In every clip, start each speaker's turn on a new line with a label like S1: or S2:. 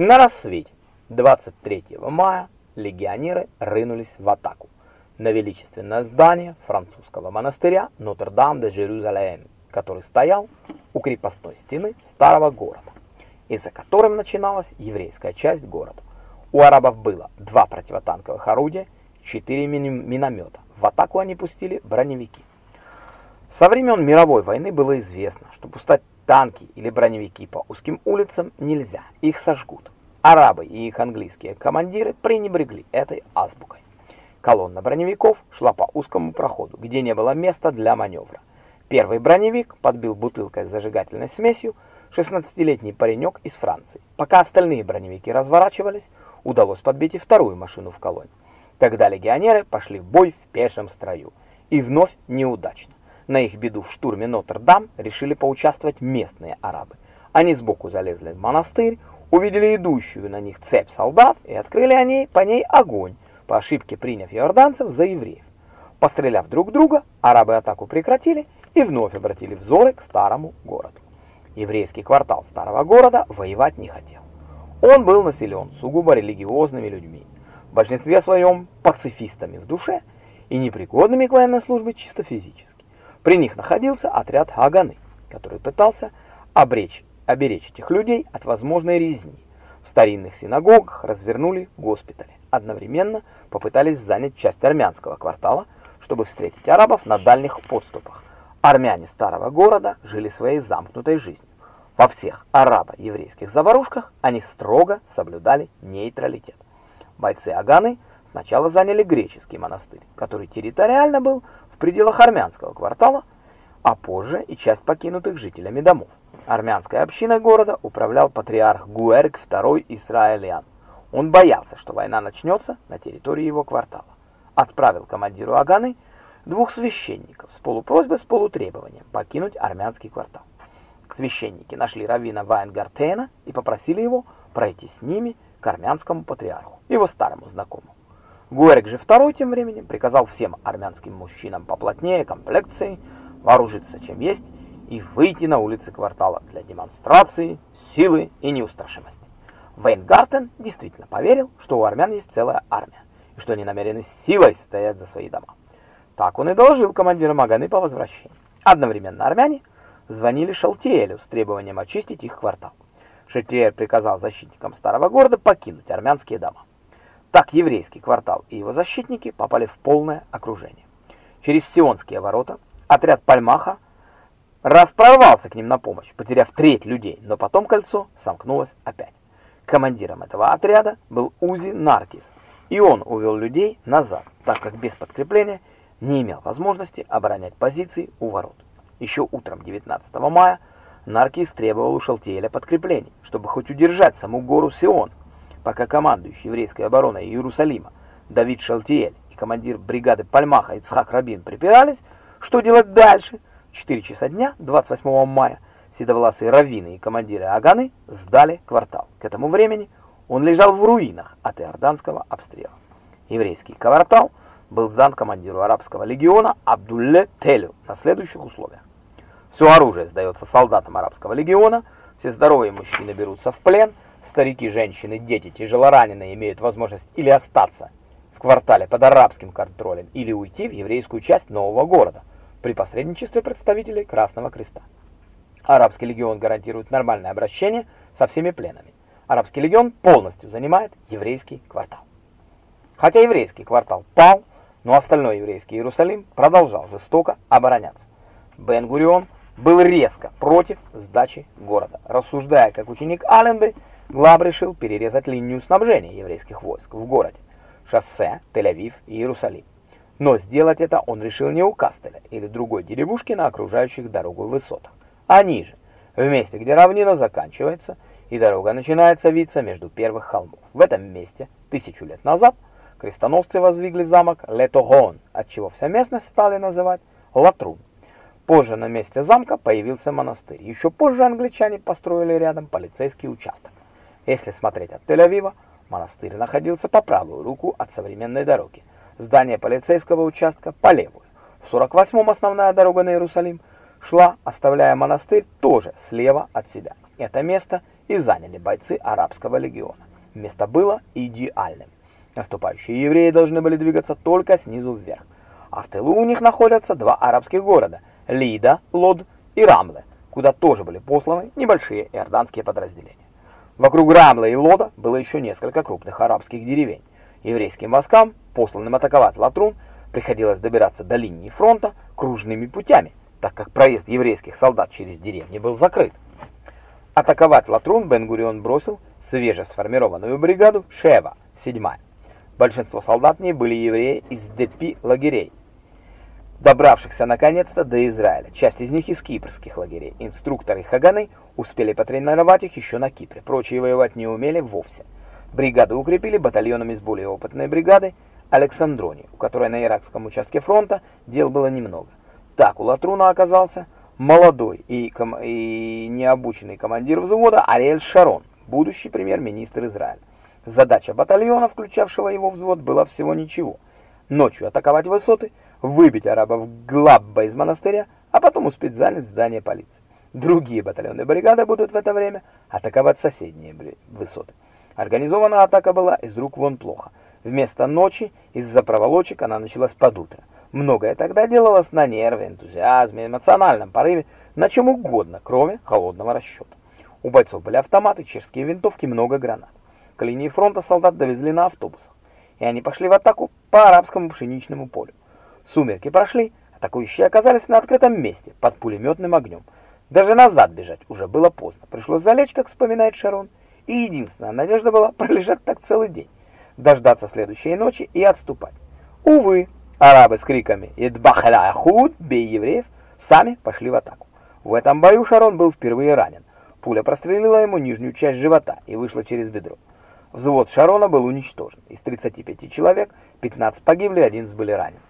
S1: На рассвете 23 мая легионеры рынулись в атаку на величественное здание французского монастыря Нотр-Дам-де-Жерузалем, который стоял у крепостной стены старого города, и за которым начиналась еврейская часть города. У арабов было два противотанковых орудия, четыре миномета. В атаку они пустили броневики. Со времен мировой войны было известно, что пускать танки или броневики по узким улицам нельзя, их сожгут. Арабы и их английские командиры пренебрегли этой азбукой. Колонна броневиков шла по узкому проходу, где не было места для маневра. Первый броневик подбил бутылкой с зажигательной смесью 16-летний паренек из Франции. Пока остальные броневики разворачивались, удалось подбить и вторую машину в колонне. Тогда легионеры пошли в бой в пешем строю. И вновь неудачно. На их беду в штурме Нотр-Дам решили поучаствовать местные арабы. Они сбоку залезли в монастырь, увидели идущую на них цепь солдат и открыли они по ней огонь, по ошибке приняв иорданцев за евреев. Постреляв друг друга, арабы атаку прекратили и вновь обратили взоры к старому городу. Еврейский квартал старого города воевать не хотел. Он был населен сугубо религиозными людьми, в большинстве своем пацифистами в душе и непригодными к военной службе чисто физически. При них находился отряд Хаганы, который пытался обречь, оберечь этих людей от возможной резни. В старинных синагогах развернули госпитали. Одновременно попытались занять часть армянского квартала, чтобы встретить арабов на дальних подступах. Армяне старого города жили своей замкнутой жизнью. Во всех арабо-еврейских заварушках они строго соблюдали нейтралитет. Бойцы Аганы сначала заняли греческий монастырь, который территориально был в пределах армянского квартала, а позже и часть покинутых жителями домов. Армянской общиной города управлял патриарх Гуэрк II Исраэлиан. Он боялся, что война начнется на территории его квартала. Отправил командиру Аганы двух священников с полупросьбой, с полутребованием покинуть армянский квартал. Священники нашли раввина Вайнгартена и попросили его пройти с ними к армянскому патриарху, его старому знакомому. Гуэрик же второй тем временем приказал всем армянским мужчинам поплотнее комплекции, вооружиться чем есть и выйти на улицы квартала для демонстрации силы и неустрашимости. Вейнгартен действительно поверил, что у армян есть целая армия, и что они намерены силой стоять за свои дома. Так он и доложил командиру Маганы по возвращении. Одновременно армяне звонили Шалтиэлю с требованием очистить их квартал. Шалтиэль приказал защитникам старого города покинуть армянские дома. Так еврейский квартал и его защитники попали в полное окружение. Через Сионские ворота отряд Пальмаха распрорвался к ним на помощь, потеряв треть людей, но потом кольцо сомкнулось опять. Командиром этого отряда был Узи Наркис, и он увел людей назад, так как без подкрепления не имел возможности оборонять позиции у ворот. Еще утром 19 мая Наркис требовал у Шалтиэля подкреплений, чтобы хоть удержать саму гору Сион, пока командующий еврейской обороной Иерусалима Давид Шалтиэль и командир бригады Пальмаха Ицхак Рабин припирались, что делать дальше. В 4 часа дня 28 мая седовласые раввины и командиры Аганы сдали квартал. К этому времени он лежал в руинах от иорданского обстрела. Еврейский квартал был сдан командиру арабского легиона Абдулле Телю на следующих условиях. Все оружие сдается солдатам арабского легиона, все здоровые мужчины берутся в плен – Старики, женщины, дети, тяжелораненые имеют возможность или остаться в квартале под арабским контролем, или уйти в еврейскую часть нового города при посредничестве представителей Красного Креста. Арабский легион гарантирует нормальное обращение со всеми пленами. Арабский легион полностью занимает еврейский квартал. Хотя еврейский квартал пал, но остальной еврейский Иерусалим продолжал жестоко обороняться. Бен-Гурион был резко против сдачи города. Рассуждая как ученик Алленби, Глаб решил перерезать линию снабжения еврейских войск в городе, шоссе, Тель-Авив и Иерусалим. Но сделать это он решил не у Кастеля или другой деревушки на окружающих дорогу высотах, а ниже, в месте, где равнина заканчивается и дорога начинается виться между первых холмов. В этом месте, тысячу лет назад, крестоносцы воздвигли замок Летогон, отчего вся местность стали называть Латрун. Позже на месте замка появился монастырь. Еще позже англичане построили рядом полицейский участок. Если смотреть от Тель-Авива, монастырь находился по правую руку от современной дороги, здание полицейского участка по левую. В 48-м основная дорога на Иерусалим шла, оставляя монастырь тоже слева от себя. Это место и заняли бойцы арабского легиона. Место было идеальным. Наступающие евреи должны были двигаться только снизу вверх. А в тылу у них находятся два арабских города – Лида, Лод и Рамле, куда тоже были посланы небольшие иорданские подразделения. Вокруг Рамлы и Лода было еще несколько крупных арабских деревень. Еврейским войскам, посланным атаковать Латрун, приходилось добираться до линии фронта кружными путями, так как проезд еврейских солдат через деревни был закрыт. Атаковать Латрун Бен-Гурион бросил свежесформированную бригаду Шева, 7-я. Большинство солдат в ней были евреи из Депи лагерей, добравшихся наконец-то до Израиля. Часть из них из кипрских лагерей. Инструкторы Хаганы успели потренировать их еще на Кипре. Прочие воевать не умели вовсе. Бригады укрепили батальонами с более опытной бригадой Александрони, у которой на иракском участке фронта дел было немного. Так у Латруна оказался молодой и, ком и необученный командир взвода Ариэль Шарон, будущий премьер-министр Израиля. Задача батальона, включавшего его взвод, была всего ничего. Ночью атаковать высоты – выбить арабов Глабба из монастыря, а потом успеть занять здание полиции. Другие батальоны бригады будут в это время атаковать соседние высоты. Организованная атака была из рук вон плохо. Вместо ночи из-за проволочек она началась под утро. Многое тогда делалось на нерве, энтузиазме, эмоциональном порыве, на чем угодно, кроме холодного расчета. У бойцов были автоматы, чешские винтовки, много гранат. К линии фронта солдат довезли на автобусах, и они пошли в атаку по арабскому пшеничному полю. Сумерки прошли, атакующие оказались на открытом месте, под пулеметным огнем. Даже назад бежать уже было поздно. Пришлось залечь, как вспоминает Шарон. И единственная надежда была пролежать так целый день, дождаться следующей ночи и отступать. Увы, арабы с криками «Идбахля худ, бей евреев!» сами пошли в атаку. В этом бою Шарон был впервые ранен. Пуля прострелила ему нижнюю часть живота и вышла через бедро. Взвод Шарона был уничтожен. Из 35 человек 15 погибли, 11 были ранены.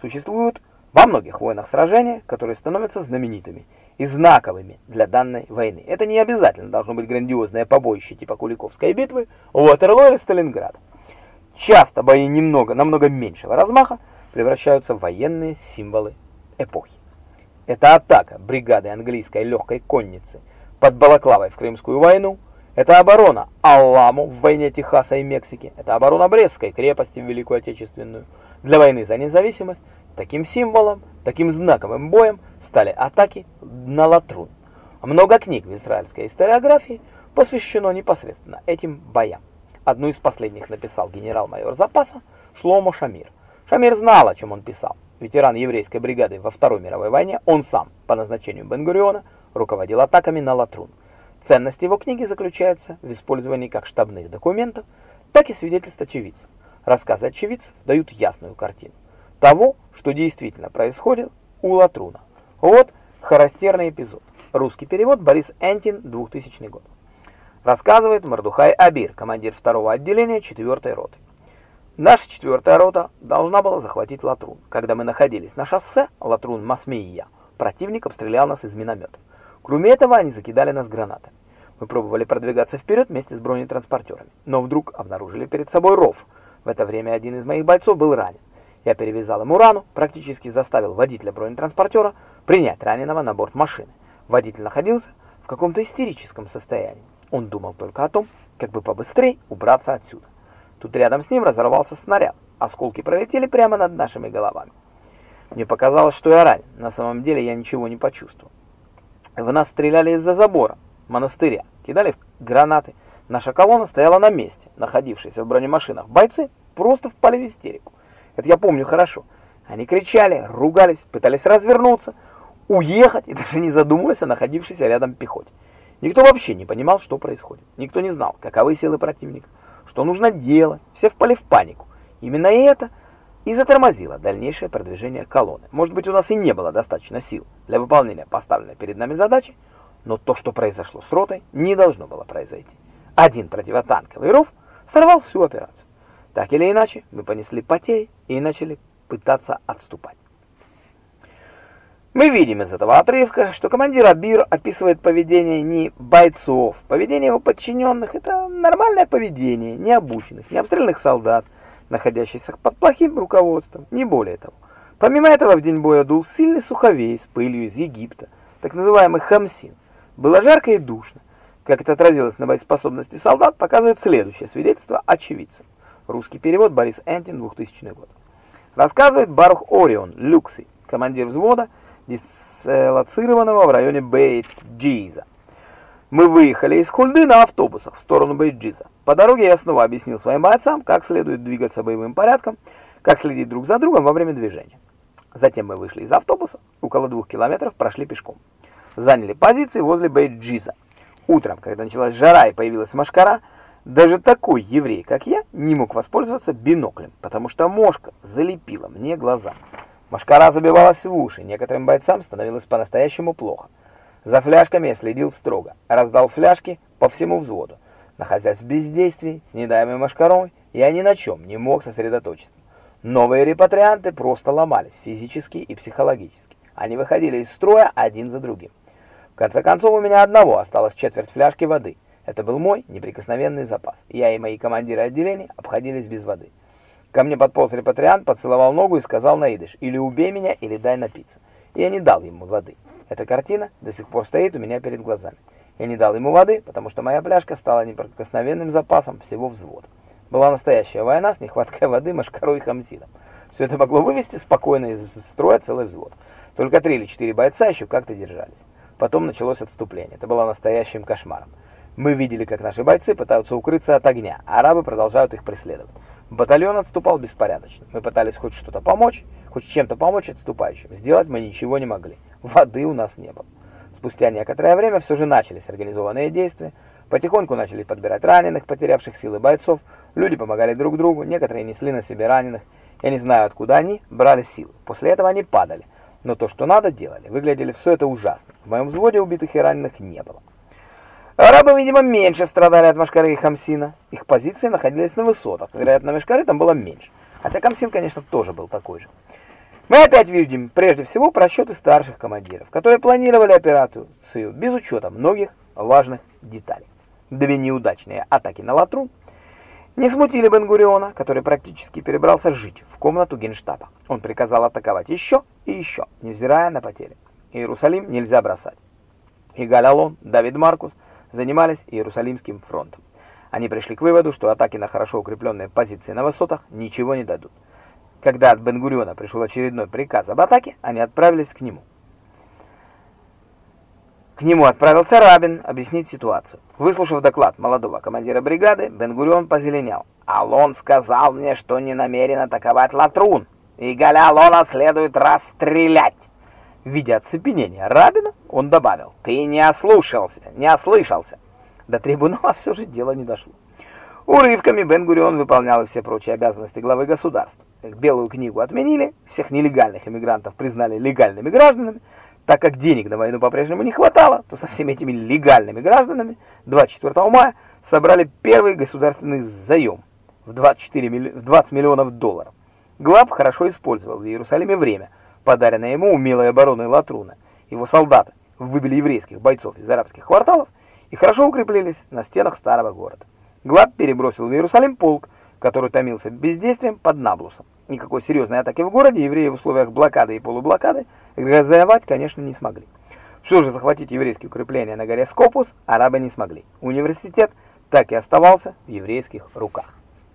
S1: Существуют во многих войнах сражения, которые становятся знаменитыми и знаковыми для данной войны. Это не обязательно должно быть грандиозное побоище типа Куликовской битвы, Уотерлоо или Сталинград. Часто бои немного, намного меньшего размаха превращаются в военные символы эпохи. Это атака бригады английской легкой конницы под Балаклавой в Крымскую войну, это оборона Алламу в войне Техаса и Мексики, это оборона Брестской крепости в Великую Отечественную, для войны за независимость таким символом, таким знаковым боем стали атаки на Латрун. Много книг в израильской историографии посвящено непосредственно этим боям. Одну из последних написал генерал-майор запаса Шломо Шамир. Шамир знал, о чем он писал. Ветеран еврейской бригады во Второй мировой войне, он сам, по назначению Бен-Гуриона, руководил атаками на Латрун. Ценность его книги заключается в использовании как штабных документов, так и свидетельств очевидцев. Рассказы очевидцев дают ясную картину того, что действительно происходит у Латруна. Вот характерный эпизод. Русский перевод Борис Энтин, 2000 год. Рассказывает Мордухай Абир, командир второго отделения 4-й роты. Наша 4-я рота должна была захватить Латрун. Когда мы находились на шоссе Латрун-Масмеия, противник обстрелял нас из минометов. Кроме этого, они закидали нас гранатами. Мы пробовали продвигаться вперед вместе с бронетранспортерами, но вдруг обнаружили перед собой ров – в это время один из моих бойцов был ранен. Я перевязал ему рану, практически заставил водителя бронетранспортера принять раненого на борт машины. Водитель находился в каком-то истерическом состоянии. Он думал только о том, как бы побыстрее убраться отсюда. Тут рядом с ним разорвался снаряд. Осколки пролетели прямо над нашими головами. Мне показалось, что я ранен. На самом деле я ничего не почувствовал. В нас стреляли из-за забора монастыря, кидали гранаты, Наша колонна стояла на месте, находившиеся в бронемашинах. Бойцы просто впали в истерику. Это я помню хорошо. Они кричали, ругались, пытались развернуться, уехать и даже не задумываясь о находившейся рядом пехоте. Никто вообще не понимал, что происходит. Никто не знал, каковы силы противника, что нужно делать. Все впали в панику. Именно это и затормозило дальнейшее продвижение колонны. Может быть, у нас и не было достаточно сил для выполнения поставленной перед нами задачи, но то, что произошло с ротой, не должно было произойти. Один противотанковый ров сорвал всю операцию. Так или иначе, мы понесли потери и начали пытаться отступать. Мы видим из этого отрывка, что командир Абир описывает поведение не бойцов. Поведение его подчиненных – это нормальное поведение необученных, необстрельных солдат, находящихся под плохим руководством, не более того. Помимо этого, в день боя дул сильный суховей с пылью из Египта, так называемый хамсин. Было жарко и душно. Как это отразилось на боеспособности солдат, показывает следующее свидетельство очевидцев. Русский перевод Борис Энтин, 2000 год. Рассказывает Барух Орион Люкси, командир взвода, дислоцированного в районе Бейт-Джиза. Мы выехали из Хульды на автобусах в сторону Бейт-Джиза. По дороге я снова объяснил своим бойцам, как следует двигаться боевым порядком, как следить друг за другом во время движения. Затем мы вышли из автобуса, около двух километров прошли пешком. Заняли позиции возле Бейт-Джиза. Утром, когда началась жара и появилась машкара, даже такой еврей, как я, не мог воспользоваться биноклем, потому что мошка залепила мне глаза. Машкара забивалась в уши, некоторым бойцам становилось по-настоящему плохо. За фляжками я следил строго, раздал фляжки по всему взводу. Находясь в бездействии, с недаемой машкарой, я ни на чем не мог сосредоточиться. Новые репатрианты просто ломались физически и психологически. Они выходили из строя один за другим. Конце концов, у меня одного осталось четверть фляжки воды. Это был мой неприкосновенный запас. Я и мои командиры отделений обходились без воды. Ко мне подполз репатриант, поцеловал ногу и сказал на идыш, или убей меня, или дай напиться. И я не дал ему воды. Эта картина до сих пор стоит у меня перед глазами. Я не дал ему воды, потому что моя пляжка стала неприкосновенным запасом всего взвода. Была настоящая война с нехваткой воды, машкарой и хамсином. Все это могло вывести спокойно из строя целый взвод. Только три или четыре бойца еще как-то держались. Потом началось отступление. Это было настоящим кошмаром. Мы видели, как наши бойцы пытаются укрыться от огня, а арабы продолжают их преследовать. Батальон отступал беспорядочно. Мы пытались хоть что-то помочь, хоть чем-то помочь отступающим. Сделать мы ничего не могли. Воды у нас не было. Спустя некоторое время все же начались организованные действия. Потихоньку начали подбирать раненых, потерявших силы бойцов. Люди помогали друг другу, некоторые несли на себе раненых. Я не знаю, откуда они брали силы. После этого они падали. Но то, что надо, делали. Выглядели все это ужасно. В моем взводе убитых и раненых не было. Арабы, видимо, меньше страдали от Машкары и Хамсина. Их позиции находились на высотах. Вероятно, Машкары там было меньше. Хотя Хамсин, конечно, тоже был такой же. Мы опять видим, прежде всего, просчеты старших командиров, которые планировали операцию без учета многих важных деталей. Две неудачные атаки на Латрун не смутили Бен-Гуриона, который практически перебрался жить в комнату генштаба. Он приказал атаковать еще и еще, невзирая на потери. Иерусалим нельзя бросать. Игаль Алон, Давид Маркус занимались Иерусалимским фронтом. Они пришли к выводу, что атаки на хорошо укрепленные позиции на высотах ничего не дадут. Когда от Бен-Гуриона пришел очередной приказ об атаке, они отправились к нему. К нему отправился Рабин объяснить ситуацию. Выслушав доклад молодого командира бригады, Бен-Гурион позеленел. «Алон сказал мне, что не намерен атаковать Латрун, и Галя Алона следует расстрелять». Видя оцепенение Рабина, он добавил, «Ты не ослушался, не ослышался». До трибунала все же дело не дошло. Урывками Бен-Гурион выполнял все прочие обязанности главы государства. Белую книгу отменили, всех нелегальных иммигрантов признали легальными гражданами. Так как денег на войну по-прежнему не хватало, то со всеми этими легальными гражданами 24 мая собрали первый государственный заем в 24 милли... в 20 миллионов долларов. Глаб хорошо использовал в Иерусалиме время, подаренное ему умелой обороной Латруна. Его солдаты выбили еврейских бойцов из арабских кварталов и хорошо укрепились на стенах старого города. Глад перебросил в Иерусалим полк, который томился бездействием под Наблусом. Никакой серьезной атаки в городе евреи в условиях блокады и полублокады организовать, конечно, не смогли. Все же захватить еврейские укрепления на горе Скопус арабы не смогли. Университет так и оставался в еврейских руках.